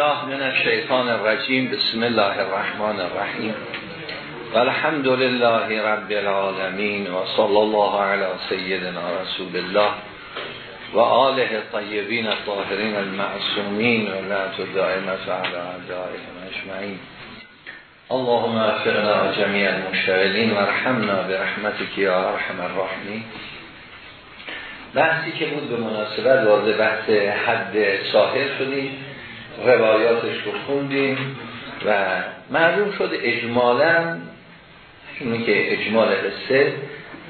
الله من الشیطان الرجیم بسم الله الرحمن الرحیم. والحمد لله رب العالمین و صلی الله علی سیدنا رسول الله و آله الطیبین الطاهرین المعصومین و لعنت دائمت علی اعدائهم اجمعین. اللهم افقنا جمیع المشتغلین و رحمنا برحمتك یا ارحم الراحمین. بحثی که بود به مناسبت وارد بحث حد ساحل شدیم. روایاتش رو خوندیم و معلوم شد اجمالا اینی که اجمال قصه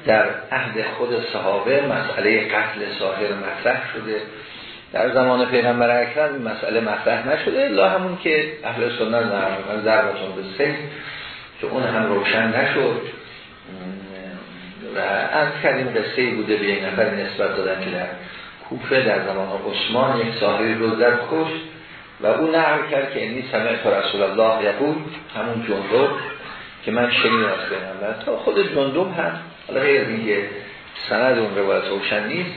در عهد خود صحابه مسئله قتل ساحر مطرح شده. در زمان پیغمبر اکرم مسئله مطرح نشده. الا همون که اهل سنت در ضربتون به سه که اون هم روشن نشد. و از کردیم قصه بوده به یک نفر نسبت دادن که در کوفه در زمان عثمان یک ساحری رو در کشت. و او نقل کرد که اینی سمعت رسول الله یقول همون جندب که من شنید از و تا خود جندب هم حالا غیر اینکه سند اون روایت روشن نیست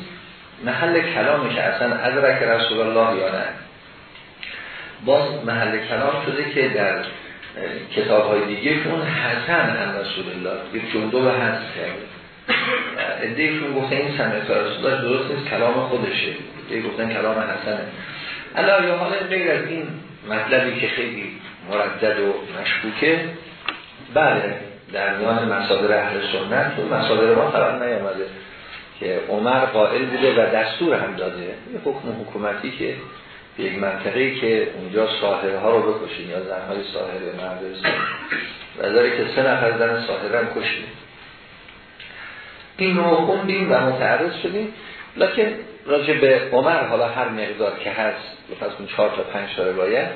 محل کلامی که اصلا ادرک رسول الله یا نه. باز محل کلام شده که در کتاب های دیگه اون حسن هم رسول الله یک جندب هست کرده. ادهیشون گفته این سمعت رسول الله درست نیست کلام خودشه. ادهی گفتن کلام حسنه. علا یا حالا غیر از این مطلبی که خیلی مردد و مشکوکه بله در میان مصادر اهل سنت تو مصادر ما خبر نیامده که عمر قائل بوده و دستور هم داده. یه حکم حکومتی که یک منطقه‌ای که اونجا ساحرها رو بکشین یا زنهای ساحر یا مرد و داره که سه نفر زن ساحر هم کشید این رو خوندیم و متعرض شدیم. لکن راجع به عمر حالا هر مقدار که هست پس اون چهار تا پنج تا روایت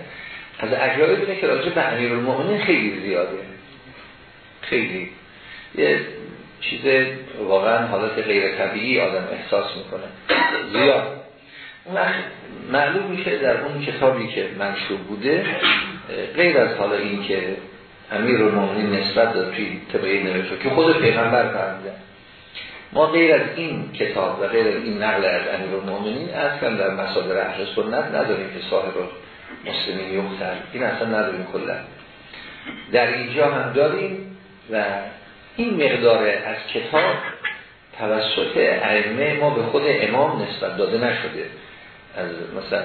از اجرای بینه که راجع به امیر المؤمنین خیلی زیاده. خیلی. یه چیز واقعا حالت غیر طبیعی آدم احساس می‌کنه. زیاد. اون معلوم میشه در اون کتابی که منشوب بوده غیر از حالا این که امیر المؤمنین نسبت داد توی طبعی نوشته که خود پیغمبر فرمودن ما غیر از این کتاب و غیر این نقل از امیر المؤمنین اصلا در مصادر اهل سنت نداریم که صاحب مسلمین یختر این اصلا نداریم کلا. در اینجا هم داریم و این مقدار از کتاب توسط ائمه ما به خود امام نسبت داده نشده. از مثلا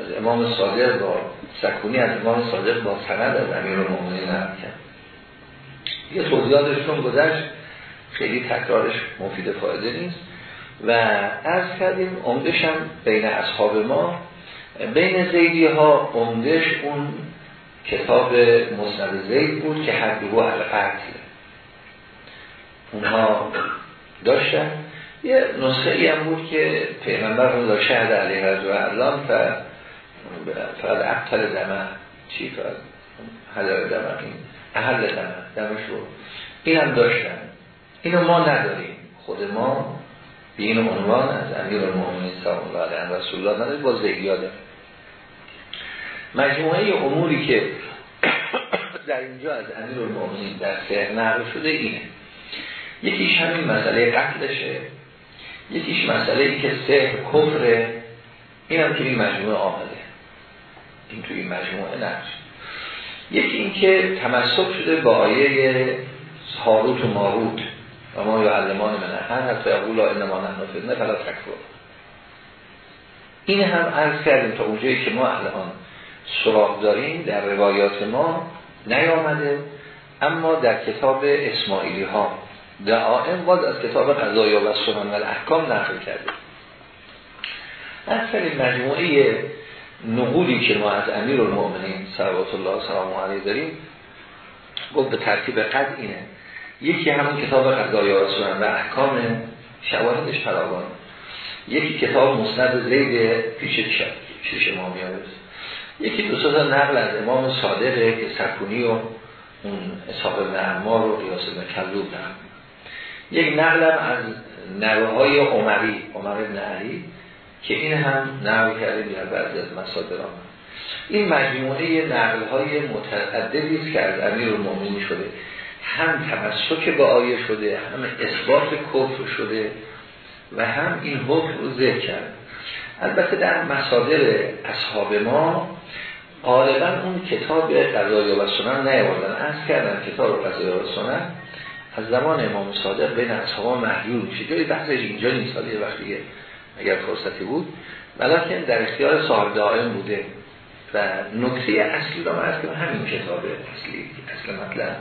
از امام صادق با سکونی از امام صادق با سند از امیر المؤمنین نرد یه توضیحاتشون گذشت. خیلی تکرارش مفید فایده نیست. و از کردیم عمدش هم بین اصحاب ما. بین زیدی ها عمدش اون کتاب مصند زید بود که هر دو القتل اونها داشتن. یه نسخه ای هم بود که پیغمبر رو شهد علیه رضو اعلام و فقط اقتل دمه چی فقط؟ حلال دمه این احل دمه دمش رو. این هم داشتن. اینو ما نداریم. خود ما به این عنوان از امیر المؤمنین سلام الله علیه رسول الله نداریم با زیاده مجموعه اموری که در اینجا از امیر المؤمنین در سهر نقل شده اینه. یکیش همین مسئله قتلشه. یکیش مسئله ای که سهر کفره این هم توی این مجموعه آمده. این توی این مجموعه نقش. یکی این که تمسک شده با آیه هاروت و ماروت. و ما یا علمان من هر حتی یقول انما نحن فتنه فلا تکفر این هم عرض کردیم تا اونجایی که ما الان سراغ داریم در روایات ما نیامده اما در کتاب اسماعیلی ها دعائم باز از کتاب قضایا و سنن و احکام نقل کرده اصل مجموعه نقولی که ما از امیر المؤمنین صلوات الله سلام علیه داریم گفت به ترتیب قد اینه. یکی همون کتاب قضای رسولن و احکام شواهدش فراوان. یکی کتاب مصند زید پیش پیش امام یکی دو نقل از امام صادقه که سکونی و اون اصحاب ابن و قیاس ابن کلوب یک نقلم از نروهای عمری عمر ابن علی که این هم نقل در بعضی از مصادر این مجموعه نقل های متعددی که از امیر المومنی شده. هم تمسک به آیه شده هم اثبات کفر شده و هم این حکم رو ذکر کرد. البته در مصادر اصحاب ما غالبا اون کتاب قضایی و سنن نیاوردن. از کردن کتاب قضایی و سنن از زمان امام صادق بین اصحاب محیول میشه جایی بحثش اینجا نیست؟ حالا یه وقتی اگر فرصتی بود. ولیکن در اختیار صاحب دائم بوده. و نکته اصلی مرز که همین کتاب اصلی اصل مطلب.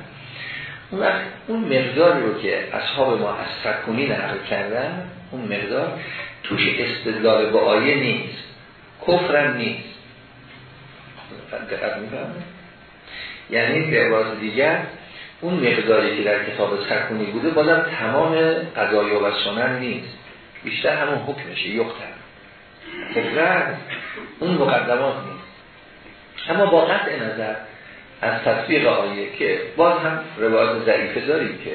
اون وقت اون مقداری رو که اصحاب ما از سکونی نقل کردن اون مقدار توش استدلال با آیه نیست. کفرم نیست. دقت می‌کنم یعنی به عبارت دیگر اون مقداری که در کتاب سکونی بوده بازم تمام قضایی و سنن نیست. بیشتر همون حکمشه یختر فکرن اون مقدمات نیست. اما با قطع نظر از تطبیق آیه که باز هم روایت ضعیفه داریم که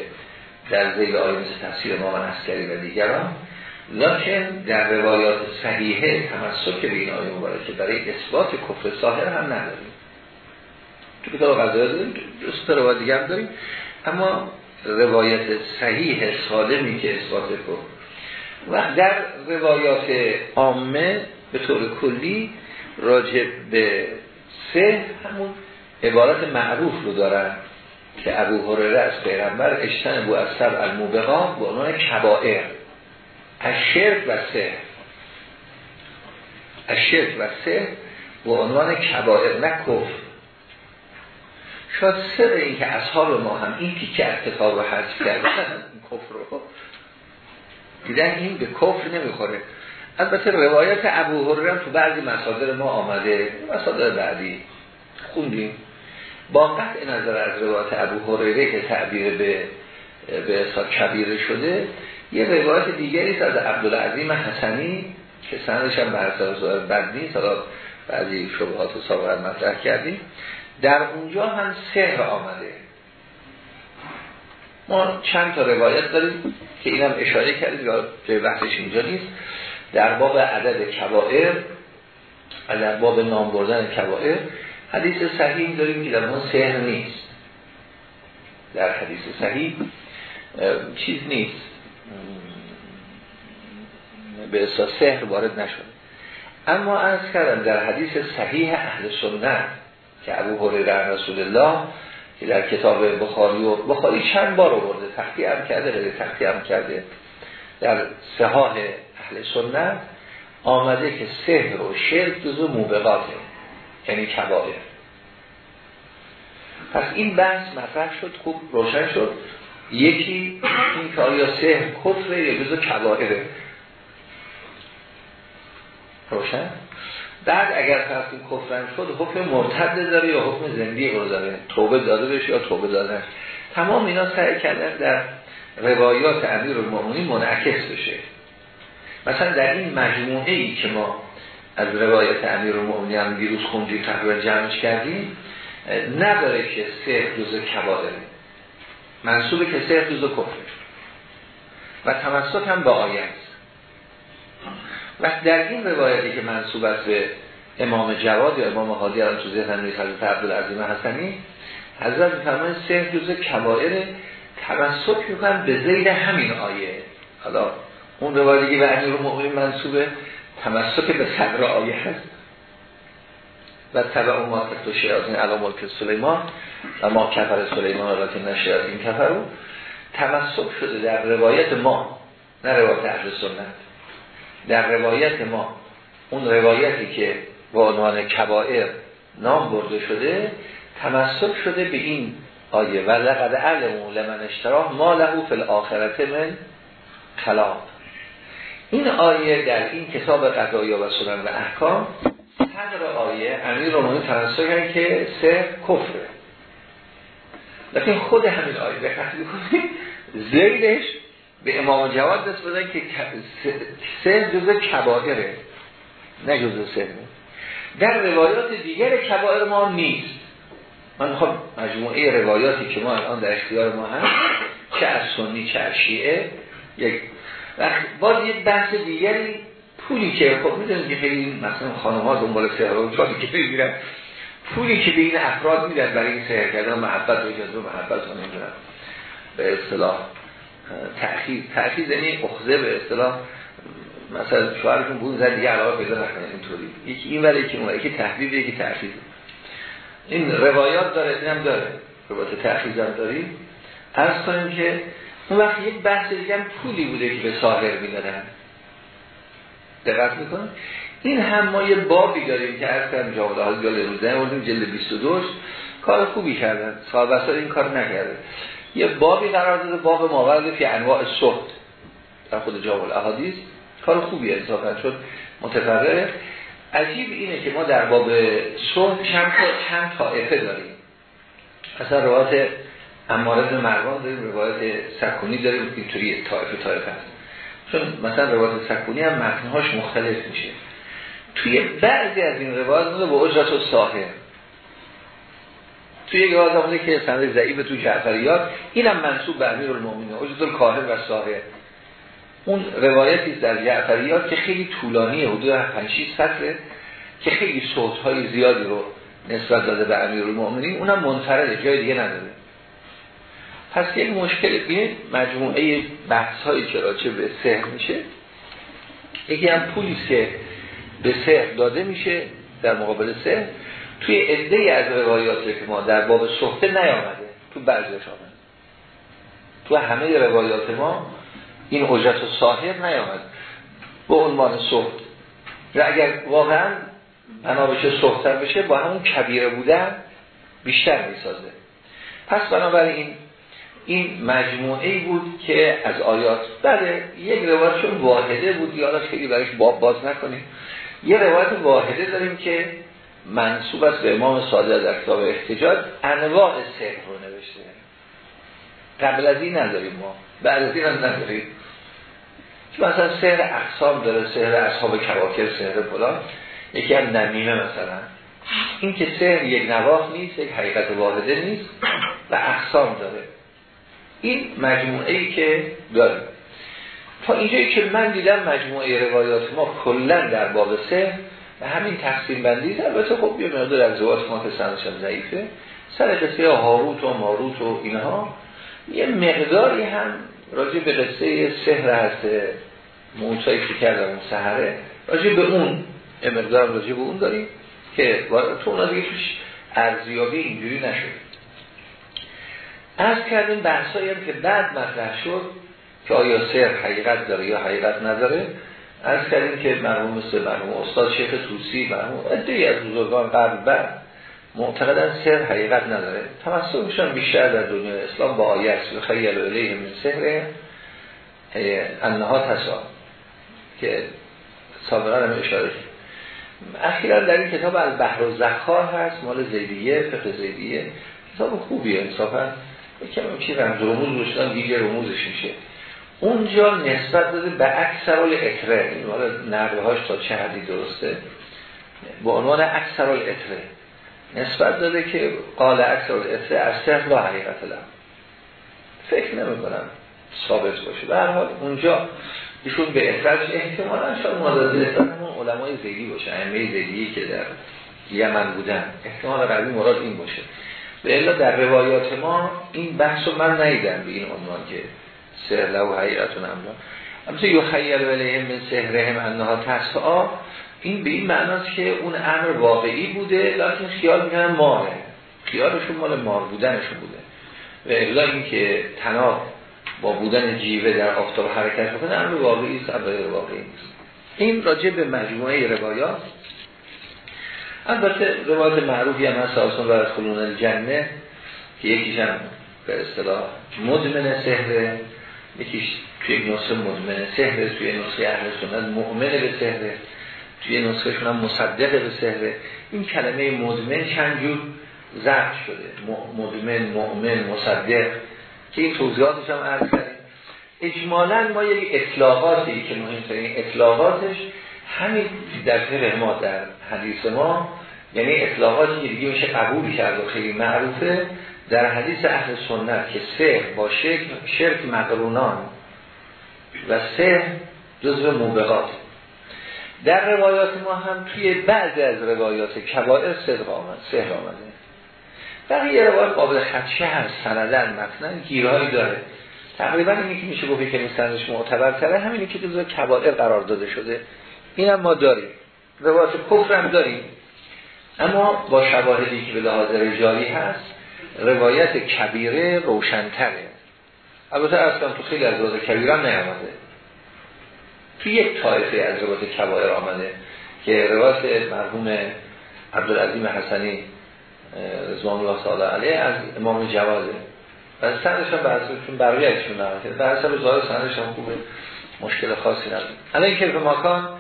در زیل آیه مثل تفسیر ما اسکری و دیگران لیکن در روایات صحیحه تمسک به این آیه مبارکه برای اثبات کفر ساهر هم نداریم. تو کتاب قضایی داریم دوست روایت دیگر هم داریم. اما روایت صحیح سالمی که اثبات کفر. و در روایات عامه به طور کلی راجع به سه همون عبارت معروف رو دارن که ابو هرره از پیغمبر اشتن بو از سب الموبقا به عنوان کبائر. از شرک و سه از شرک و سه به عنوان کبائر نه کفر. شاید سر این که اصحاب ما هم این که از کتاب رو حذف کردن کفر رو. دیدن این به کفر نمی‌خوره. البته روایت ابو هرره تو بعضی مصادر ما آمده. مصادر بعدی. خوندیم. با قطع نظر از روایت ابو هریره که تعبیر به به اصلا کبیره شده یه روایت دیگری از عبدالعظیم حسنی که سندش هم بر بد نیست. بعضی شبهات و سابقا مطرح کردیم. در اونجا هم سهر آمده. ما چند تا روایت داریم که اینم اشاره کردیم یا جای بحثش اینجا نیست. در باب عدد کبائر در باب نام بردن کبائر حدیث صحیح داریم که در اون سهر نیست. در حدیث صحیح چیز نیست. به اصلا سهر وارد نشد. اما از کردم در حدیث صحیح اهل سنت که ابو هریره رسول الله که در کتاب بخاری و بخاری چند بار آورده تختی هم کرده غیر تختی هم کرده در صحاح اهل سنت آمده که سهر و شرک جزو موبقاته. یعنی کبائر. پس این بحث مطرح شد خوب روشن شد. یکی این که آیا سهر کفره یا جزو کبائره؟ روشن؟ بعد اگر فرض کفرن شد حکم مرتد داره یا حکم زندگی رو داره؟ توبه داده بشه یا توبه داده تمام اینا سعی کردن در روایات امیر المؤمنین منعکس بشه. مثلا در این مجموعه ای که ما از روایت امیر المؤمنین هم دیروز خوندیم تقریبا جمعش کردیم نداره که سه جزء کبائره منصوبه که سه جزء کفر. و تمسک هم با آیه است و در این روایتی که منصوب است به امام جواد یا امام حادی الان تو ذهن نیست حضرت عبدالعظیم حسنی حضرت فرمان سه جزء کبائر تمسک می‌کنن به زیر همین آیه. حالا اون روایتی که به امیر المؤمنین منصوبه تمسک به صدر آیه هست و طبع ما تو شیاطین علا ملک سلیمان و ما کفر سلیمان را که نشیاطین کفرو تمسک شده در روایت ما نه روایت اهل سنت. در روایت ما اون روایتی که با عنوان کبائر نام برده شده تمسک شده به این آیه. و لقد علمو لمن اشتراه ما لهو فی الاخرت من خلاق این آیه در این کتاب قضایی و سنن و احکام صدر آیه امیر رومانی تنسل کردن که سه کفره. لیکن خود همین آیه دقت کنید زیدش به امام جواد دست بدن که سه جزء کبائره نه جزء سه در روایات دیگر کبائر ما نیست. من خب مجموعه روایاتی که ما الان در اختیار ما هست چه از سنی چه از شیعه یک و باز یک بحث دیگری پولی که خب می‌دونید که خیلی مثلا خانم ها دنبال سهر و که می‌گیرن پولی که به این افراد میدن برای این سهر کردن محبت و اجازه و محبت رو نمی‌دونن به اصطلاح تأخیر تأخیر یعنی اخذه به اصطلاح مثلا شوهرشون بود زد دیگه علاقه پیدا نکنه اینطوری. یکی این ولی که اون یکی تحبیب یکی تأخیر. این روایات داره اینم داره. روایت تحقیز هم داریم. ارز کنیم که اون وقت یک بحث دیگه هم پولی بوده که به ساهر می‌دادن. دقت می‌کنم این هم ما یه بابی داریم که از کردم جاوده ها زیال روزه جلد 22 کار خوبی کردن. صاحب اصلا این کار نکرده. یه بابی قرار داده باب ماورد فی انواع صحت. در خود جامع احادیث کار خوبی انصافا شد. متفرره عجیب اینه که ما در باب صحت چند, چند طائفه داریم. اصلا روایت امارت مروان داریم روایت سکونی داریم اینطوری طائفه طائفه هست. چون مثلا روایت سکونی هم متنهاش مختلف میشه. توی بعضی از این روایت مونده با اجرت و ساهر توی یک روایت مونده که سند ضعیف تو جعفریات اینم منصوب به امیر المومنین اجرت الکاهر و ساهر اون روایتی در جعفریات که خیلی طولانیه حدود 5 6 سطره که خیلی صوت های زیادی رو نسبت داده به امیر المومنین اونم منفرده جای دیگه نداره. پس یک مشکل اینه مجموعه بحث هایی که به سهر میشه یکی هم پولی که به سهر داده میشه در مقابل سهر توی عده از روایات که ما در باب صحبه نیامده تو بعضیش آمده. تو همه روایات ما این اجرت و ساهر نیامد به عنوان صحب و اگر واقعا بنا بشه صحبتر بشه با همون کبیره بودن بیشتر می‌سازه. پس بنابراین این مجموعه بود که از آیات بله یک روایت چون واحده بود یادش خیلی برایش باب باز نکنیم یه روایت واحده داریم که منصوب است به امام صادق در کتاب احتجاج. انواع سهر رو نوشته. قبل از این نداریم ما. بعد از این هم نداریم. مثلا سهر اقسام داره سهر اصحاب کواکر سهر فلان. یکی هم نمیمه مثلا. این که سهر یک نواخ نیست یک حقیقت واحده نیست و اقسام داره. این مجموعه ای که داریم. تا اینجایی که من دیدم مجموعه روایات ما کلا در باب سه و همین تقسیم بندی البته خب یه مقدار از روایات ما که ضعیفه. سر قصه هاروت و ماروت و اینها. یه مقداری هم راجع به قصه سهر هست. که کردم اون سهره راجع به اون مقدار راجع به اون داریم که تو اونا دیگه توش ارزیابی اینجوری نشد از کردیم بحثایی هم که بعد مطرح شد که آیا سر حقیقت داره یا حقیقت نداره از کردیم که مرحوم مثل مرحوم استاد شیخ توسی مرحوم ادهی از بزرگان قبل بعد معتقدن سر حقیقت نداره. تمسکشان بیشتر در دنیا اسلام با آیه است. خیل علیه من سهر انها تسا که سابقا هم اشاره اخیرا در این کتاب البحر و زخار هست مال زیدیه فقه زیدیه. کتاب خوبیه انصافا. یکم چی رمز رموز روشتن دیگه رموزش میشه. اونجا نسبت داده به اکثر الاتره این مال هاش تا چه حدی درسته؟ به عنوان اکثر الاتره نسبت داده که قال اکثر الاتره از سر لا حقیقت لم فکر نمی کنم ثابت باشه. به هر حال اونجا ایشون به اخراج احتمالا شاید مادازی اون علمای زیدی باشه. ائمه زیدی که در یمن بودن. احتمال قوی مراد این باشه. به الا در روایات ما این بحث رو من نیدم به این عنوان که سهر و حقیقتون امنا اما یو خیل ولیهم من سهرهم انها تسعا. این به این معناست که اون امر واقعی بوده لیکن خیال می‌کنن ماره خیالشون مال مار بودنشون بوده. و الا این که تناب با بودن جیوه در آفتاب حرکت بکنه امر واقعی است واقعی نیست. این راجع به مجموعه روایات. البته روایت معروفی هم هست آسان و خلون الجنه که یکیش هم به اصطلاح مدمن سهره یکیش توی نسخه مدمن سهره توی نسخه اهل سنت مؤمن به سهره توی نسخه هم مصدق به سهره این کلمه مدمن چند جور ضبط شده؟ مدمن مؤمن مصدق که این توضیحاتش هم عرض اجمالا ما یک اطلاقاتی که مهمترین اطلاقاتش همین در فقه ما در حدیث ما یعنی اطلاقاتی که دیگه میشه قبول کرد و خیلی معروفه در حدیث اهل سنت که سه با شرک, شرک مقرونان و سه جزو موبقات. در روایات ما هم توی بعضی از روایات کبائر صدق آمد سهر آمده. بقیه روایات قابل خدشه هست سندن مثلا گیرهایی داره. تقریبا اینی که میشه گفت که سندش معتبرتره همینی که جزو کبائر قرار داده شده. این هم ما داریم. روایات کفر هم داریم. اما با شواهدی که به لحاظ رجالی هست روایت کبیره روشنتره. البته اصلا تو خیلی از روایت کبیره هم نیامده. تو یک طایفه از روایت کبایر آمده که روایت مرحوم عبدالعظیم حسنی رضوان الله تعالی علیه از امام جوازه و سندش هم بعضیشون بقیه‌شون نمیشه در اصل ظاهر سندش هم خوبه. مشکل خاصی نداره. الان که به مکان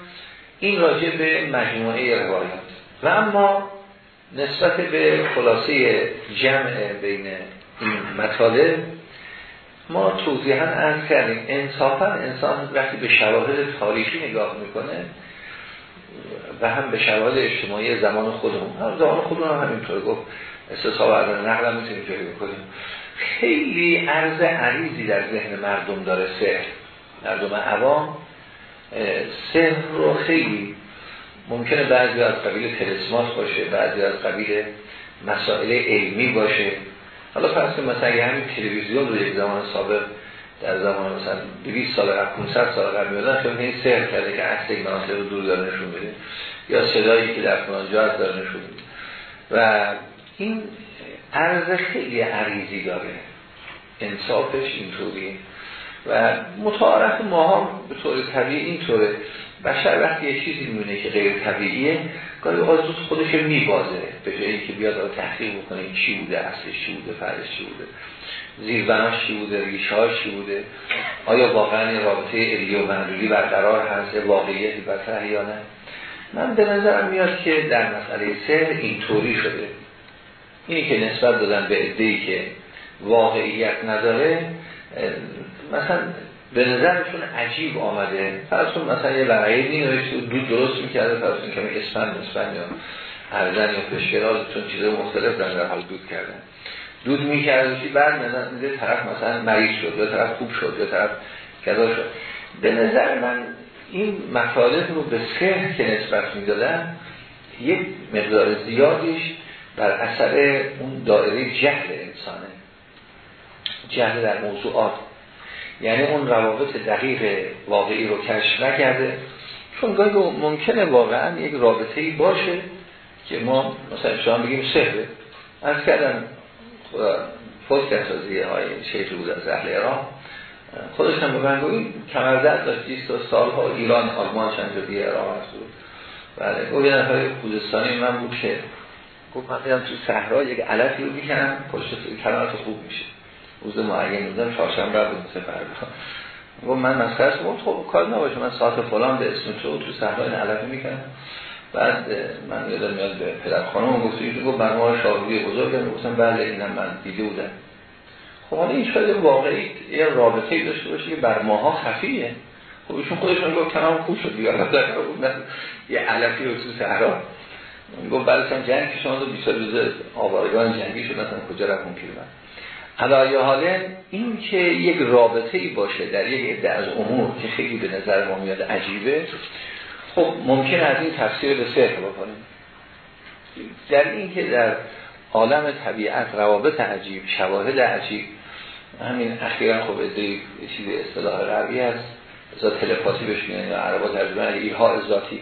این راجع به مجموعه روایات و اما نسبت به خلاصه جمع بین این مطالب ما توضیحا عرض کردیم انصافا انسان وقتی به شواهد تاریخی نگاه می‌کنه و هم به شواهد اجتماعی زمان خودمون. هم زمان خودمون هم همینطور گفت استصحاب عدن نقل هم می‌تونیم جایی بکنیم. خیلی عرض عریضی در ذهن مردم داره سهر مردم عوام سهر رو خیلی ممکنه بعضی از قبیل تلسماس باشه بعضی از قبیل مسائل علمی باشه. حالا فرض مثلا اگه همین تلویزیون رو یک زمان سابق در زمان مثلا 200 سال قبل 500 سال قبل میادن خیلی این سهر کرده که عکس یک رو دور داره نشون بده یا صدایی که در فلان جا داره نشون بده و این عرض خیلی عریضی داره. انصافش اینطوری و متعارف ما هم به طور طبیعی اینطوره بشر وقتی یه چیزی میونه که غیر طبیعیه گاهی اوقات خودش میبازه به جایی که بیاد تحقیق بکنه چی بوده اصلش چی بوده فرش چی بوده. زیربناش چی بوده ریشهاش چی بوده. آیا واقعا رابطه علی و معلولی برقرار هست؟ واقعیتی بطرح یا نه؟ من به نظرم میاد که در مسئله سهر اینطوری شده. اینی که نسبت دادن به عده‌ای که واقعیت نداره مثلا به نظرشون عجیب آمده؟ فرضون مثلا یه لغایی نوشته دود درست می‌کرده فرضون کمی اسفند اسفند یا ارزن یا پشکراز چون چیزای مختلف در حال دود کردن. دود می‌کرده بعد مثلا طرف مثلا مریض شد یا طرف خوب شد یا طرف کذا شد. به نظر من این مطالب رو به سهر که نسبت می‌دادن یک مقدار زیادیش بر اثر اون دائره جهل انسانه. جهل در موضوعات. یعنی اون روابط دقیق واقعی رو کشف نکرده. چون گاهی ممکنه واقعا یک رابطه ای باشه که ما مثلا شما بگیم سهره از کردم فوت کسازی های شیخ بود از اهل ایران. خودش هم بگن گویی کمرزد داشت 20 سالها ایران آلمان چند جدی ایران هست. بود بله او یه نفر خوزستانی من بود که گفت من تو صحرا یک علفی رو می‌کنم پشت کلمات خوب میشه. روز معین بودم چهارشنبه بود سه فردا گفت من مسخره گفت خب کار نباشه. من ساعت فلان به اسم تو تو صحرا این علفی می‌کنم. بعد من یادم میاد به پدر خانم گفت این گفت برنامه شاهدی بزرگم گفتم بله اینم من دیده بودم. خب حالا این شاید واقعی یه رابطه ای داشته باشه که بر ماها خفیه. خب ایشون خودشون گفت کنام خوب شد. دیگه یه علفی رو تو صحرا. گفت بعدش جنگ شما دو 20 روز آوارگان جنگی شد. مثلا کجا رفتون پیرمن علایه حاله این که یک رابطه ای باشه در یک عده از امور که خیلی به نظر ما میاد عجیبه خب ممکن از این تفسیر به سهر بکنیم. در این که در عالم طبیعت روابط عجیب شواهد عجیب همین اخیرا خب ادهی چیز اصطلاح غربی هست ازا تلپاتی بشینن یا عربا ترجمه ایها ذاتی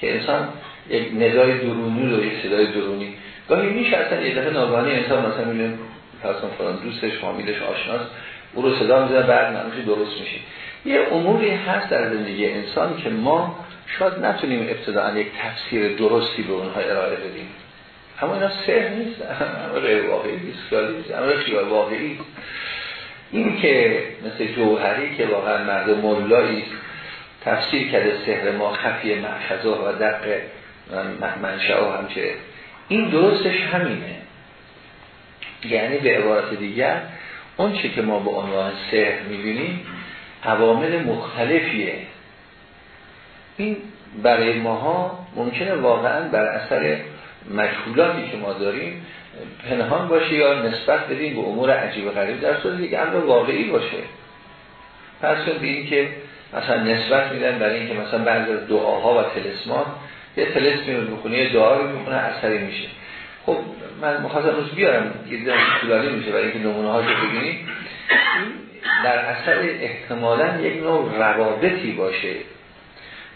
که انسان یک ندای درونی رو یک صدای درونی گاهی میشه اصلا یه دفعه ناگهانی انسان مثلا می‌بینه فرض فلان دوستش فامیلش آشناست او رو صدا می‌زنه بعد منوشی درست میشه. یه اموری هست در زندگی انسان که ما شاید نتونیم ابتداعا یک تفسیر درستی به اونها ارائه بدیم. اما اینا سهر نیست امر واقعی نیست امر خیال واقعی این که مثل جوهری که واقعا مرد مولایی تفسیر کرده سهر ما خفی محشزه و دق منشه و همچه این درستش همینه. یعنی به عبارت دیگر اون چی که ما به عنوان سهر می‌بینیم عوامل مختلفیه. این برای ماها ممکنه واقعا بر اثر مشغولاتی که ما داریم پنهان باشه یا نسبت بدیم به امور عجیب غریب در صورت دیگه امر واقعی باشه. پس به این که مثلا نسبت میدن برای اینکه مثلا بعضی دعاها و تلسمات یه تلسمی رو می‌کنه یه دعا رو می‌کنه اثری میشه. خب من مخواستم روز بیارم یه دیدم طولانی میشه برای اینکه نمونه ها رو ببینیم در اثر احتمالا یک نوع روابطی باشه.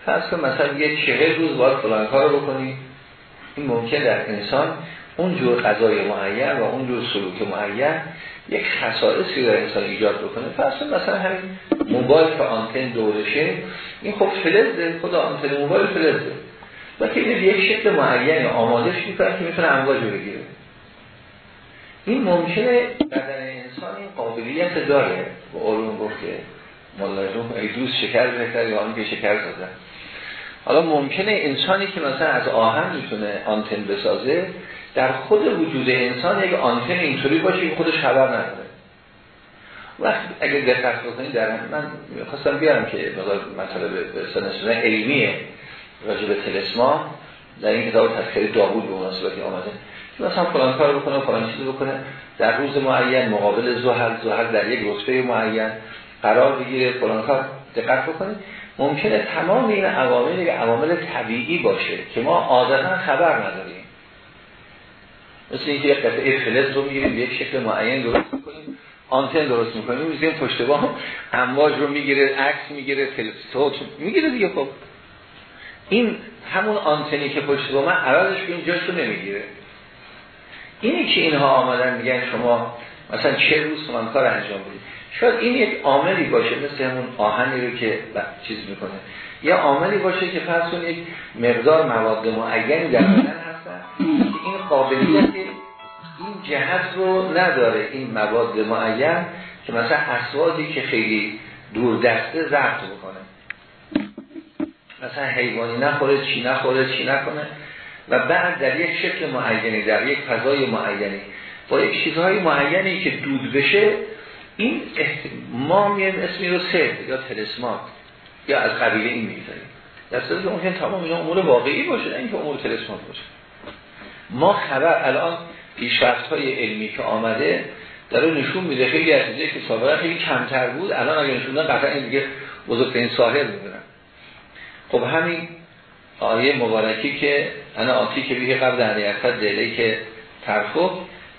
فرض مثلا یه چهل روز باید فلان کار رو بکنی. این ممکن در انسان اون جور غذای معین و اون جور سلوک معین یک خصائصی در انسان ایجاد بکنه. پس مثلا همین موبایل که آنتن دورشه این خب فلزه. خود آنتن موبایل فلزه. و که این یک شکل معین آمادش می‌کنه که می‌تونه امواج بگیره. این ممکنه بدن انسان این قابلیت داره. به علوم گفته ملازم ای دوست شکر بهتر یا آنکه شکر دادن حالا ممکنه انسانی که مثلا از آهن می‌تونه آنتن بسازه در خود وجود انسان یک آنتن اینطوری باشه که خودش خبر نداره. وقت اگر دقت بکنید در من خواستم بیارم که مثلا به سنه علمیه. راجع به تلسما در این کتاب تذکر داوود به مناسبتی آمده مثلا فلان کار بکنه فلان چیز بکنه. در روز معین مقابل زحل زحل در یک رتبه معین قرار بگیره فلان کار دقت بکنه. ممکنه تمام این عوامل یک عوامل طبیعی باشه که ما عادتا خبر نداریم. مثل اینکه یک قطعه فلز رو می‌گیریم یک شکل معین درست می‌کنیم آنتن درست می‌کنیم میزیم پشت بام امواج رو می‌گیره عکس می‌گیره صوت می‌گیره دیگه خب. این همون آنتنی که پشت بام عوضش به اینجاش رو نمی‌گیره. اینی که اینها آمدن میگن شما مثلا چه روز فلان کار انجام بدید. شاید این یک عاملی باشه مثل همون آهنی رو که چیز می‌کنه. یا عاملی باشه که فرض یک مقدار مواد معینی در بدن هستن که این قابلیت این جهت رو نداره. این مواد معین که مثلا اسوادی که خیلی دور دسته ضبط بکنه. مثلا حیوانی نخوره چی نخوره چی نکنه. و بعد در یک شکل معینی در یک فضای معینی. با یک چیزهای معینی که دود بشه این ما میایم اسمی رو سه یا تلسمات یا از قبیله این می‌ذاریم در صورتی که ممکن تمام اینا امور واقعی باشه نه اینکه امور تلسمات باشه. ما خبر الان پیشرفت های علمی که آمده داره نشون میده خیلی از که سابقا خیلی کمتر بود الان اگه نشون قطعا این دیگه بزرگترین ساحل می‌دونن خب همین آیه مبارکی که انا آتی که بیه قبل در دلی که ترخب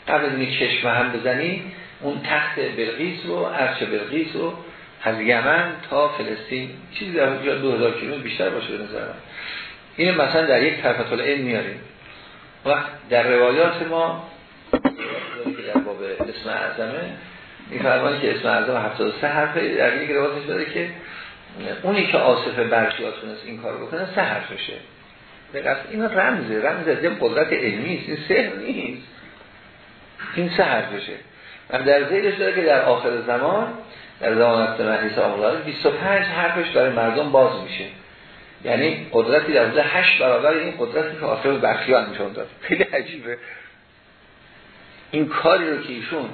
قبل این چشم هم بزنی اون تخت بلغیس رو عرش بلغیس رو از یمن تا فلسطین. چیزی در جا 2000 کیلومتر بیشتر باشه به نظر من. این مثلا در یک طرفت العلم میاریم. وقت در روایات ما در باب اسم اعظمه میفرمانی که اسم اعظم 73 حرفه در یک روایتش داره که اونی که آصف برشیات تونست این کار بکنه سه حرفشه به این رمزه رمز از قدرت علمی است این سه نیست. این سه حرفشه و در زیرش داره که در آخر زمان در زمان است مهدیس آمولار 25 حرفش برای مردم باز میشه. یعنی قدرتی در حدود 8 برابر این قدرتی که آخر برخیان میشون داد. خیلی عجیبه. این کاری رو که ایشون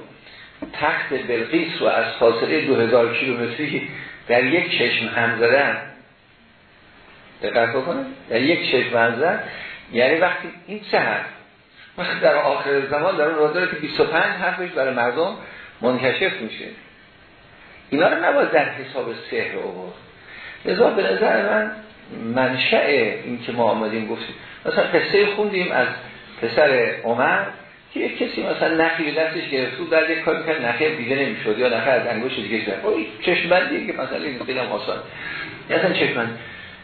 تخت بلقیس رو از فاصله 2000 کیلومتری در یک چشم هم زدن. دقت بکنه در یک چشم هم زدن. یعنی وقتی این چه حرف وقتی در آخر زمان در اون راه داره که 25 حرفش برای مردم منکشف میشه. اینا رو نباید در حساب سحر آورد. لذا به نظر من منشأ این که ما آمدیم گفتیم. مثلا قصه خوندیم از پسر عمر. که یک کسی مثلا نخی دستش گرفت و در یک کار می‌کرد نخی دیگه نمی‌شد یا نخی از انگوش دیگه شد. اوه چشم بندی که مثلا این خیلی آسان. مثلا چشم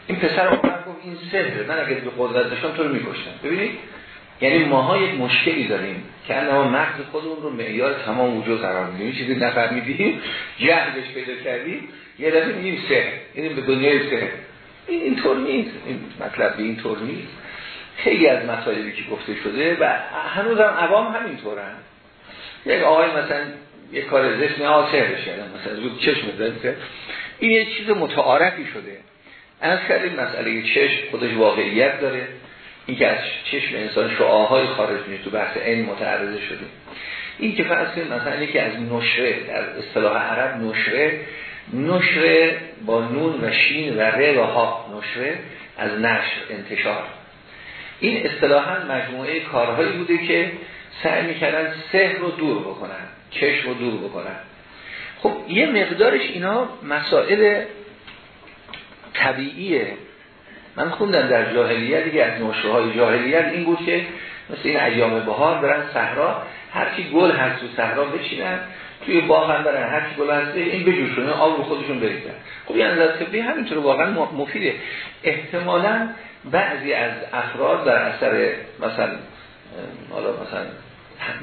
این پسر عمر گفت این سحره من اگر به قدرت داشتم تو رو میکشتم. ببینید یعنی ماها یک مشکلی داریم که انما مغز خودمون رو معیار تمام وجود قرار میدیم. چیزی نفهمیدیم جهلش پیدا کردیم یه دفعه میگیم سه یعنی به دنیای سه این اینطور نیست. این مطلب این طور نیست. خیلی از مطالبی که گفته شده و هنوز هم عوام همینطورن. یک آقای مثلا یک کار زشت نه سه بشه؟ مثلا زود چشم بزنه این یه چیز متعارفی شده. از کردیم مسئله چشم خودش واقعیت داره. این که از چشم انسان شعاهای خارج میشه تو بحث این متعرضه شدیم این که کنید مثلا یکی از نشره در اصطلاح عرب نشره نشره با نون و شین و ر و ها نشره از نشر انتشار. این اصطلاحا مجموعه کارهایی بوده که سعی می‌کردن سحر رو دور بکنن چشم رو دور بکنن. خب یه مقدارش اینا مسائل طبیعیه. من خوندم در جاهلیت دیگه از های جاهلیت این بود که مثل این ایام بهار برن صحرا هر کی گل هر تو صحرا بچینن توی باغ هم برن هر کی بلنده این بجوشونه آب رو خودشون بریزن. خب یه نظر طبی همینطور واقعا مفیده. احتمالا بعضی از افراد در اثر مثلا حالا مثلا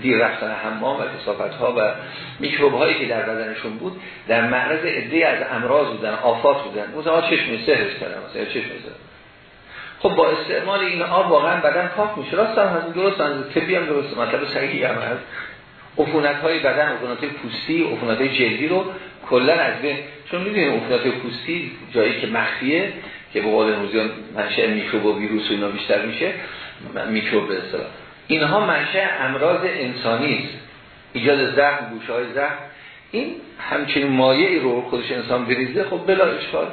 دیر رفتن حمام و کسافت ها و میکروب هایی که در بدنشون بود در معرض عده از امراض بودن آفات بودن مثلا چشم سهرش کردن مثلا چشم سهر خب با استعمال این آب واقعا بدن پاک میشه. راست هم هست درست هم طبی هم درست مطلب صحیحی هم هست. عفونت های بدن عفونت پوستی عفونت جلدی رو کلا از بین چون می‌دونید عفونت پوستی جایی که مخفیه که به قول نوزیان منشأ میکروب و ویروس و اینا بیشتر میشه میکروب به اصطلاح. اینها منشأ امراض انسانی است. ایجاد زخم گوشه های زخم. این همچنین مایعی رو خودش انسان بریزه خب بلا اشکال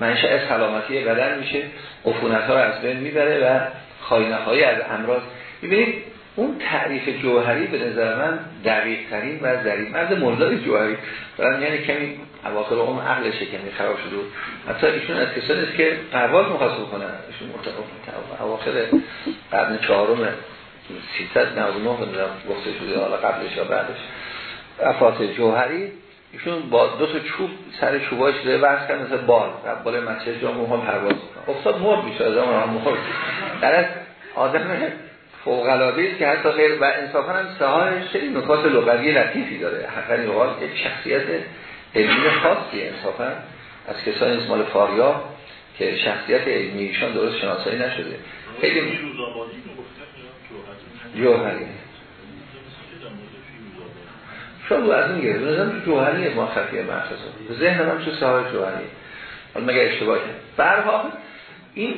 منشأ سلامتی بدن میشه عفونت ها رو از بین می‌بره و خاینه های از امراض. ببینید اون تعریف جوهری به نظر من دقیق ترین و ذریع مرد مولای جوهری. برای یعنی کمی اواخر اون عقلش کمی خراب شده حتی ایشون از کسانی است که پرواز مخواست بکنن ایشون اواخر قرن چهارم 399 گفته شده حالا قبلش یا بعدش. افات جوهری. ایشون با دو تا چوب سر چوباش رو بحث کرد مثل بال. بالای مسجد جامعه هم پرواز کنه افتاد مرد میشه از اون هم مرد. در از آدم فوق العاده که حتی غیر و انصافا هم سهارش خیلی نکات لغوی لطیفی داره. حقا یک شخصیت علمی خاصی انصافا از کسانی اسمال فاریا که شخصیت علمی ایشان درست شناسایی نشده. خیلی جوهری؟ شاید از این گرد نظرم جوهری ما خفیه به ذهن من چه صاحب جوهری. حالا مگر اشتباه کرد برها این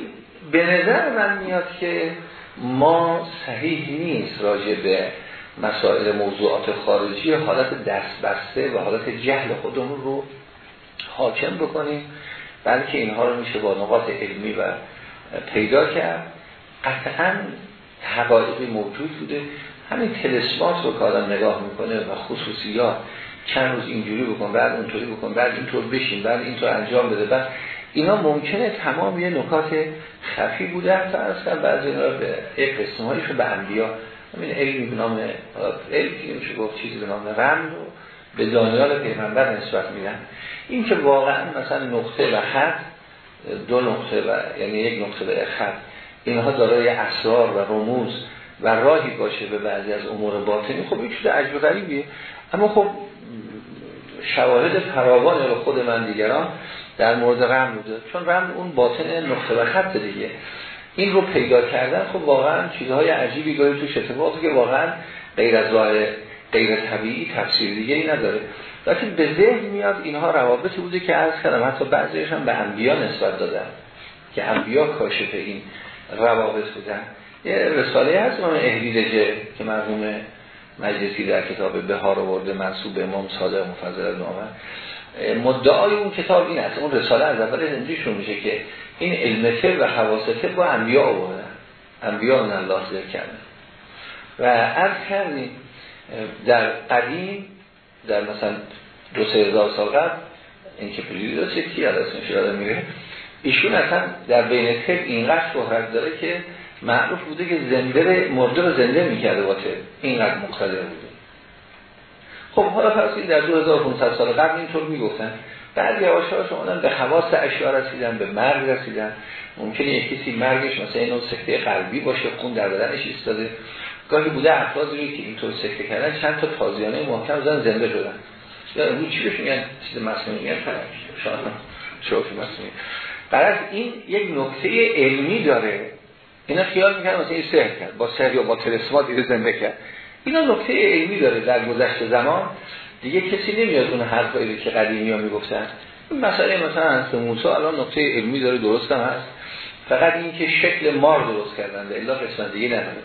به نظر من میاد که ما صحیح نیست راجع به مسائل موضوعات خارجی حالت دست بسته و حالت جهل خودمون رو حاکم بکنیم. بلکه اینها رو میشه با نقاط علمی و پیدا کرد. قطعا حقایقی موجود بوده. همین تلسمات رو که آدم نگاه می‌کنه و خصوصیات چند روز اینجوری بکن بعد اونطوری بکن بعد اینطور بشین بعد اینطور انجام بده. بعد اینا ممکنه تمام یه نکات خفی بوده. حتی از بعضی اینا به یک قسم رو به انبیا همین علمی به نام علمی میشه گفت چیزی به نام رمز رو به دانیال پیغمبر نسبت میدن. این که واقعا مثلا نقطه و خط دو نقطه و یعنی یک نقطه و خط اینها دارای اسرار و رموز و راهی باشه به بعضی از امور باطنی خب یک چیز عجب غریبیه. اما خب شواهد فراوان رو خود من دیگران در مورد رم بوده. چون رم اون باطن نقطه و خط دیگه. این رو پیدا کردن خب واقعا چیزهای عجیبی گاهی توش اتفاقی که واقعا غیر از راه غیر طبیعی تفسیر دیگه ای نداره. لیکن به ذهن میاد اینها روابطی بوده که از کردم حتی بعضیش هم به انبیا نسبت دادن که انبیا کاشف این روابط بودن. یه رساله هست من اهلیدجه که مرحوم مجلسی در کتاب بهار آورده منصوب امام صادق مفضل نامه. مدعای اون کتاب این است. اون رساله از اول شروع میشه که این علم و حواسته با انبیا آوردن. انبیا اون الله کردن. و عرض کردیم در قدیم در مثلا دو سه هزار سال قبل این که پلیدی داشت یکی از اسمش میره ایشون اصلا در بین تب اینقدر شهرت داره که معروف بوده که زنده مرده رو زنده می‌کرده با اینقدر مقتدر بوده. خب حالا فرض در 2500 سال قبل اینطور می‌گفتن. بعد یواش یواش اومدن به خواص اشیاء رسیدن به مرگ رسیدن. ممکنه یک کسی مرگش مثلا اینو سکته قلبی باشه خون در بدنش ایستاده. گاهی بوده افرادی که اینطور سکته کردن چند تا تازیانه محکم زدن زنده شدن. یا رو چی بهش میگن؟ چیز مصنوعی میگن؟ شاید شوفی مصنوعی. برای این یک نکته علمی داره. اینا خیال می‌کنن مثلا این سحر کرد با سحر یا با تلسمات زنده کرد. اینا نکته علمی داره در گذشت زمان. دیگه کسی نمیاد اون حرفایی که قدیمی ها می‌گفتن. این مسئله مثلا هست موسی الان نکته علمی داره درست هم هست. فقط این که شکل مار درست کردن الا قسمت دیگه نداره.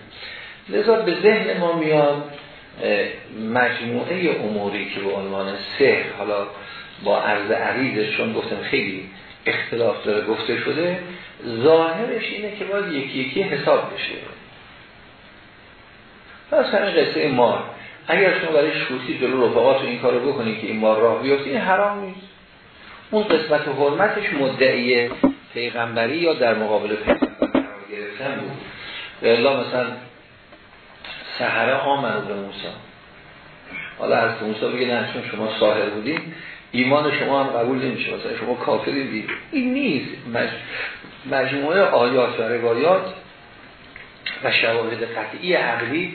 لذا به ذهن ما میاد مجموعه اموری که به عنوان سحر حالا با عرض عریضش چون گفتم خیلی اختلاف داره گفته شده ظاهرش اینه که باید یکی یکی حساب بشه. پس همین قصه مار اگر شما برای شوخی جلو رفقات این کارو بکنید که این مار راه بیفته این حرام نیست. اون قسمت حرمتش مدعی پیغمبری یا در مقابل پیغمبر گرفتن بود. به الله مثلا سهره آمن به موسی. حالا از موسی بگه نه چون شما ساهر بودین ایمان شما هم قبول نمیشه. مثلا شما کافری دید این نیست. مجموعه آیات و روایات و شواهد قطعی عقلی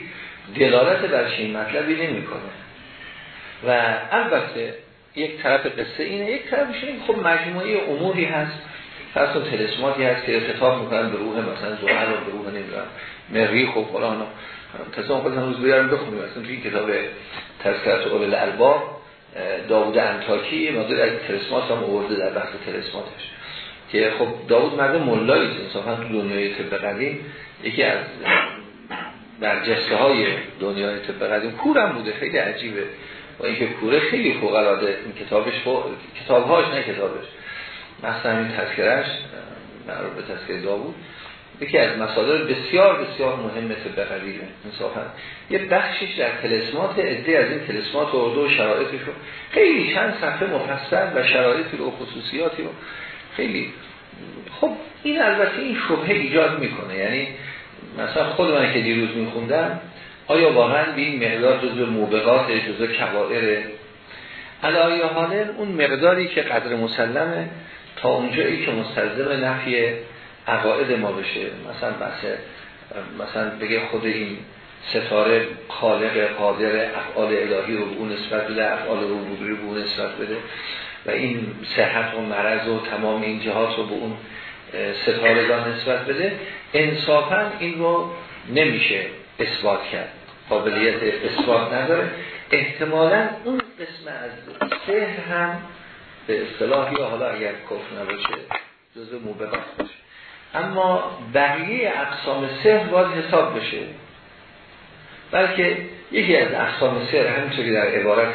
دلالت بر چنین مطلبی نمی‌کنه و البته یک طرف قصه اینه یک طرفش این خب مجموعه اموری هست فرض تلسماتی هست که ارتکاب می‌کنن به روح مثلا زحل و به روح نمی‌دونم مریخ و فلان کسان خود هنوز بیارم بخونیم. مثلا توی کتاب تذکرت اول الالباب داوود انتاکی مقدار از تلسمات هم آورده در بحث تلسماتش. که خب داوود مرد ملایی انصافا تو دنیای طب قدیم. یکی از برجسته های دنیای طب قدیم کورم بوده خیلی عجیبه. با اینکه کوره خیلی فوق العاده این کتابش کتابهاش نه کتابش. مثلا این تذکرش معروف به تذکر داوود. یکی از مصادر بسیار بسیار مهم طب قدیمه انصافا. یه بخشش در تلسمات عده از این تلسمات و و شرایطش خیلی چند صفحه مفصل و شرایطی رو خصوصیاتی رو خیلی خب این البته این شبهه ایجاد می‌کنه. یعنی مثلا خود من که دیروز میخوندم آیا واقعا به این مقدار جزو موبقات جزو کبائر؟ علایه حالا اون مقداری که قدر مسلمه تا اونجایی که مستلزم نفی عقاید ما بشه. مثلا بحث مثلا بگه خود این ستاره خالق قادر افعال الهی رو به اون نسبت بده افعال رو به اون نسبت بده و این صحت و مرض و تمام این جهات رو به اون ستارگان نسبت بده انصافا این رو نمیشه اثبات کرد. قابلیت اثبات نداره. احتمالا اون قسم از سهر هم به اصطلاحی حالا اگر کفر نباشه جزء موبقات باشه. اما بقیه اقسام سهر باید حساب بشه. بلکه یکی از اقسام سهر همینطوری در عبارت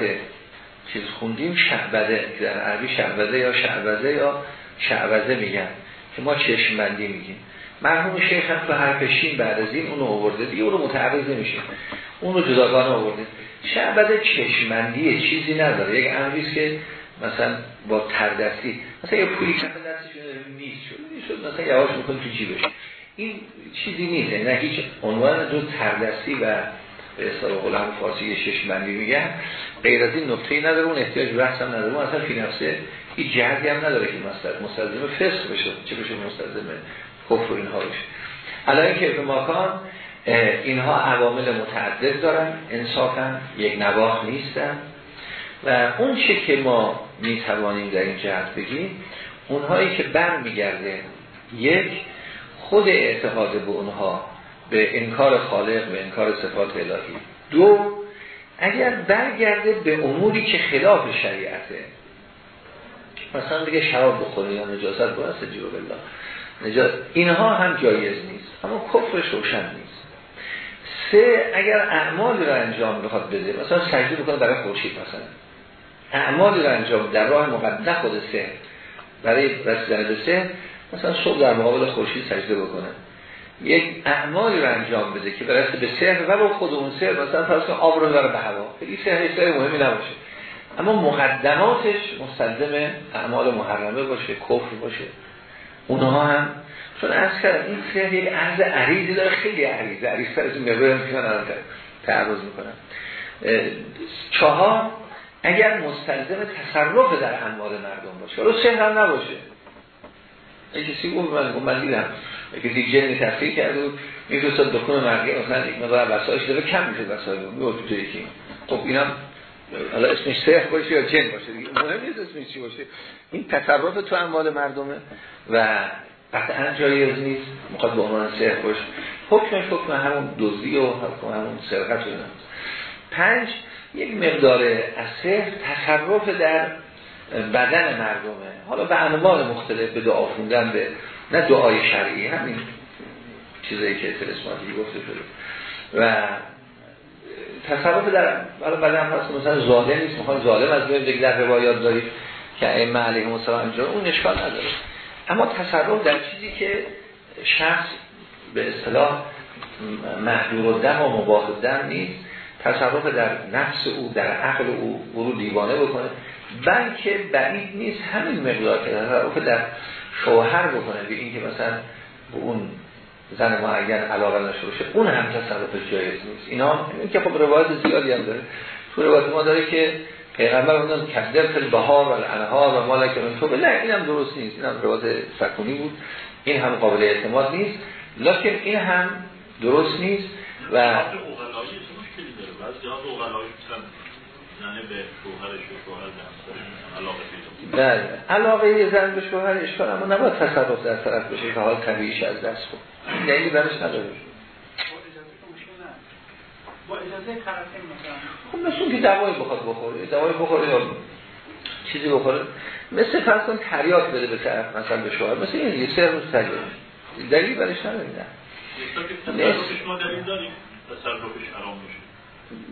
چیز خوندیم شعبده که در عربی شعبده یا شعبده یا شعبده میگن. که ما چشمبندی میگیم. مرحوم شیخ هم تو حرف بعد از این اونو آورده دیگه اونو متعرض نمیشه. اونو جداگانه آورده. شعبده چشمندی چیزی نداره. یک امریست که مثلا با تردستی مثلا یه پولی کف دستشون نیست شد. شد مثلا یواش می‌کنه تو جیبش. این چیزی نیست. نه هیچ عنوان جو تردستی و به اصطلاح قول فارسی ششمندی میگن غیر از این نکته نداره. اون احتیاج بحث هم نداره. اون اصلا فی نفسه هیچ جهتی هم نداره که مستلزم فسق بشه. چه بشه مستلزم کفر اینها بشه. الان که به ماکان اینها عوامل متعدد دارن. انصافا یک نواخ نیستن. و اون چه که ما می توانیم در این جهت بگیم اونهایی که بر میگرده یک خود اعتقاد به اونها به انکار خالق به انکار صفات الهی. دو اگر برگرده به اموری که خلاف شریعته مثلا دیگه شراب بخوره یا نجاست باید جیو بالله. نجات اینها هم جایز نیست اما کفرش روشن نیست. سه اگر اعمالی رو انجام بخواد بده مثلا سجده بکنه برای خورشید مثلا. اعمالی رو انجام در راه مقدس خود سه برای رسیدن به سه مثلا صبح در مقابل خورشید سجده بکنه. یک اعمالی رو انجام بده که برسه به سحر و با خود اون سحر مثلا فرض کن آب رو داره به هوا. این سحر سحر مهمی نباشه. اما مقدماتش مستلزم اعمال محرمه باشه کفر باشه. اونها هم چون از کردم این سحر یک عرض عریضی داره خیلی عریض عریض از این مقدار می‌تونن الان تعرض می‌کنن چهار اگر مستلزم تصرف در اموال مردم باشه حالا سحر هم نباشه. این کسی گفت من من دیدم. کسی جنی تفریح کرد و میفرستاد دکون مرگی مثلا یک مقدار وسایش داره کم میشه وسایل. می‌گفت تو یکی. خب اینم حالا اسمش سحر باشه یا جن باشه دیگه مهم نیست اسمش چی باشه. این تصرف تو اموال مردمه و قطعا جایز نیست می‌خواد به عنوان سحر باشه. حکمش حکم همون دزدی و حکم همون سرقت پنج یک مقدار از سحر تصرف در بدن مردمه. حالا به انواع مختلف به دعا خوندن به نه دعای شرعی همین چیزایی که تلسماتی گفته شده. و تصرف در حالا بدن هست مثلا ظالم نیست می‌خوان ظالم از بین در روایات دارید که ائمه علیهم السلام اینجا اون اشکال نداره. اما تصرف در چیزی که شخص به اصطلاح محدور و دم و مباح دم نیست تصرف در نفس او در عقل او او دیوانه بکنه. بلکه بعید نیست همین مقدار که تصرف در شوهر بکنه به این که مثلا به اون زن معین علاقه نشده باشه اون هم تصرف جایز نیست اینا این که خب روایت زیادی هم داره. تو روایت ما داره که پیغمبر اونم کدر فل بهار و الانهار و مالک من تو نه اینم درست نیست. اینم روایت سکونی بود. این هم قابل اعتماد نیست. لکن این هم درست نیست و بله. علاقه زن به شوهر اشکال اما نباید تصرف در طرف بشه که حال طبیعیش از دست خود. دلیلی برش نداره. با اجازه خب مثل که دوایی بخواد بخوره. دوایی بخوره یا چیزی بخوره. مثل فرض کن تریاک بده به طرف مثلا به شوهر. مثل این یه سر روز تریاک. دلیل برش نداره نه. ما دلیل داریم. تصرفش حرام میشه.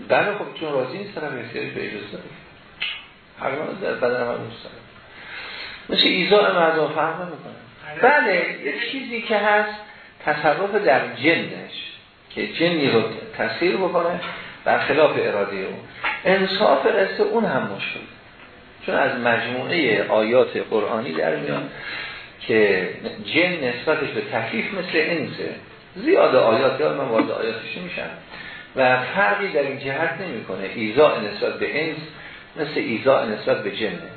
بله خب چون راضی نیست طرف اختیارش به اجازه داره حرمان در بدن هم دوست مثل ایزا مردم فرق نمی‌کنه. بله یک چیزی که هست تصرف در جنش که جنی رو تاثیر بکنه خلاف اراده اون. انصاف رسه اون هم مشکل. چون از مجموعه آیات قرآنی در میان که جن نسبتش به تکلیف مثل انسه. زیاد آیات یا من وارد آیاتش میشن و فرقی در این جهت نمی‌کنه. ایزا نسبت به انس مثل ایزا نسبت به جنه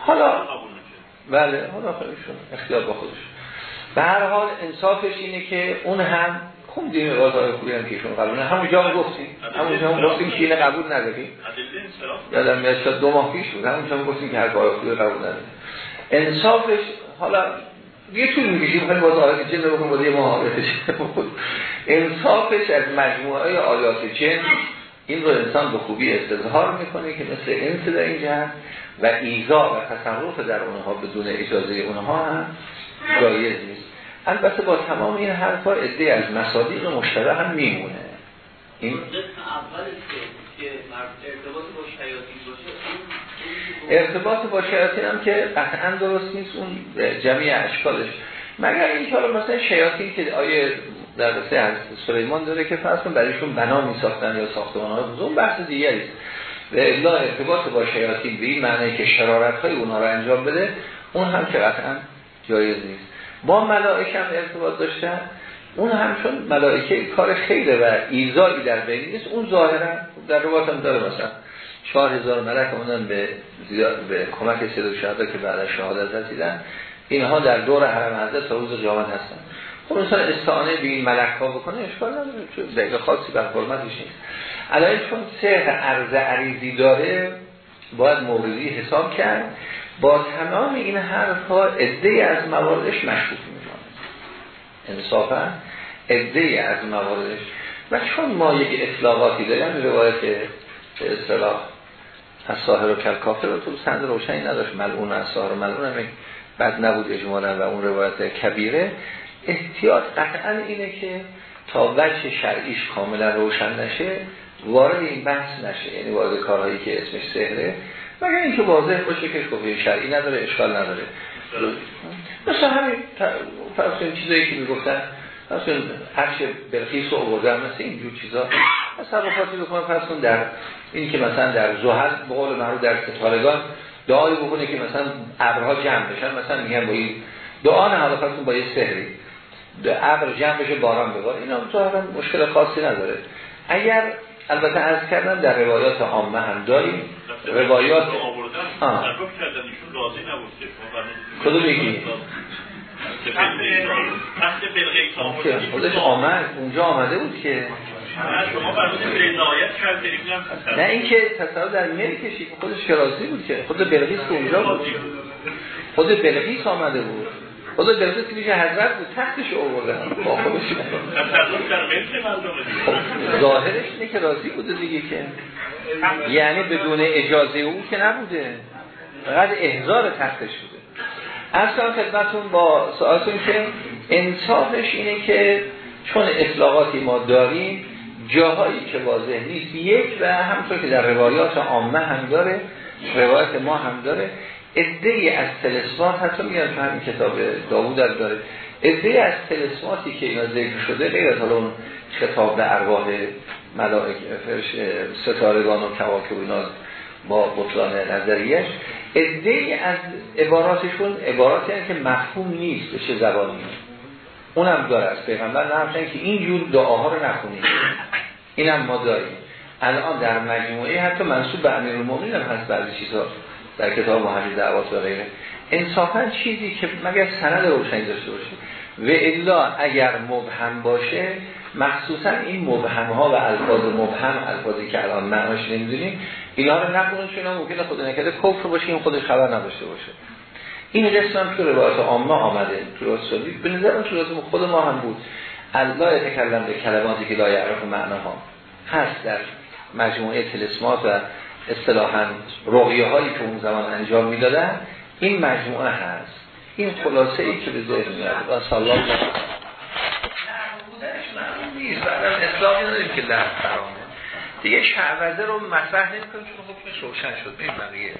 حالا بله حالا خودشون اختیار با خودش. به هر حال انصافش اینه که اون هم خوب دین های خوبی هم که ایشون قبول همونجا هم گفتیم. همونجا هم گفتیم که اینه قبول نداریم. یادم میاد دو ماه پیش بود. همونجا هم گفتیم که هر کار خوبی قبول نداریم. انصافش حالا یه طول می‌کشیم خیلی باز آیات جن رو بکنیم باز یه محاورتش انصافش از مجموعه آیات جن این رو انسان به خوبی استظهار می‌کنه که مثل انس در این جهت و ایزا و تصرف در اونها بدون اجازه اونها هم جایز نیست. البته با تمام این حرفا عده از مصادیق مشتبه هم میمونه. این ارتباط با شیاطین هم که قطعا درست نیست اون جمعی اشکالش. مگر این حالا مثلا شیاطین که آیه در از سلیمان داره که فرض کن برایشون بنا می ساختن یا ساختمان ها اون بحث دیگری است. و الا ارتباط با شیاطین به این معنی که شرارت های اونها رو انجام بده اون هم که قطعا جایز نیست. با ملائکه هم ارتباط داشتن اون هم چون ملائکه کار خیره و ایزایی در بین اون ظاهرا در روایت هم داره مثلا. چهار هزار ملک اومدن به, به کمک سید و که بعد از شهادت رسیدن. اینها در دور حرم حضرت تا روز هستن. خب مثلا استعانه به این ملک ها بکنه اشکال نداره دقیقه خاصی بر حرمتش نیست الان چون سه عرض عریضی داره باید موردی حساب کرد. با تمام این حرف ها عده از مواردش مشکوک می‌کنه انصافا عده از مواردش. و چون ما یک اطلاقاتی داریم روایت اصطلاح از ساهر و کل کافر رو تو سند روشنی نداشت. ملعون از ساهر و ملعون هم بد نبود اجمالا و اون روایت کبیره. احتیاط قطعا اینه که تا وجه شرعیش کاملا روشن نشه وارد این بحث نشه. یعنی وارد کارهایی که اسمش سهره مگر اینکه واضح باشه که شبهه شرعی نداره اشکال نداره. مثلا همین فرض چیزایی که می‌گفتن. مثلا عرش برخیص و آوردن مثل اینجور چیزا. تصرفاتی بکنم. فرض کن در این که مثلا در زحل به قول معروف در ستارگان دعایی بکنه که مثلا ابرها جمع بشن. مثلا میگن با این دعا نه حالا فرض با یه سحری. ابر جمع بشه باران ببار. اینا ظاهرا مشکل خاصی نداره. اگر البته از کردم در روایات عامه هم داریم. روایات کدوم یکی؟ خودش آمد اونجا آمده بود که نه این که تصور در میری کشید خودش شرازی بود که. خود بلغیس که اونجا بود. خود بلغیس آمده بود. خود بلغیس که میشه حضرت بود تختش آورده. با خودش. خب، ظاهرش اینه که راضی بوده دیگه که. یعنی بدون اجازه او که نبوده. فقط احضار تختش بوده. اصلا خدمتون با سوالتون که انصافش اینه که چون اطلاقاتی ما داریم جاهایی که واضح نیست یک و همطور که در روایات عامه هم داره روایت ما هم داره ادهی از تلسمات حتی میگن تو همین کتاب داوود داره. ادهی از تلسماتی که اینا ذکر شده غیر از اون خطاب به ارواح ملائک ستارگان و کواکب اینا با بطلان نظریش ادهی از عباراتشون عباراتی که مفهوم نیست به چه زبانی. اونم داره از پیغمبر نرفتن که اینجور دعاها رو نخونید. اینم ما داریم. الان در مجموعه حتی منصوب به امیر المومنین هم هست بعضی چیزها در کتاب محلی دعوات و غیره. انصافا چیزی که مگر سند روشنی داشته باشه. و الا اگر مبهم باشه مخصوصا این مبهم ها و الفاظ مبهم الفاظی که الان معناش نمی‌دونیم اینا رو نخونید چون ممکنه خود نکرده کفر باشه این خودش خبر نداشته باشه. این هم تو روایت عامه آمده تو روایت به نظر تو روایت خود ما هم بود. الله تکلم به کلماتی که لا یعرف معناها هست در مجموعه تلسمات و اصطلاحا رقیه هایی که اون زمان انجام می‌دادن این مجموعه هست. این خلاصه ای که به ذهن میاد. و صلی الله نیست. بعدم اصلاحی نداریم که لحظ فرامه دیگه شعوذه رو مطرح نمی چون حکمش روشن شد. این بقیه.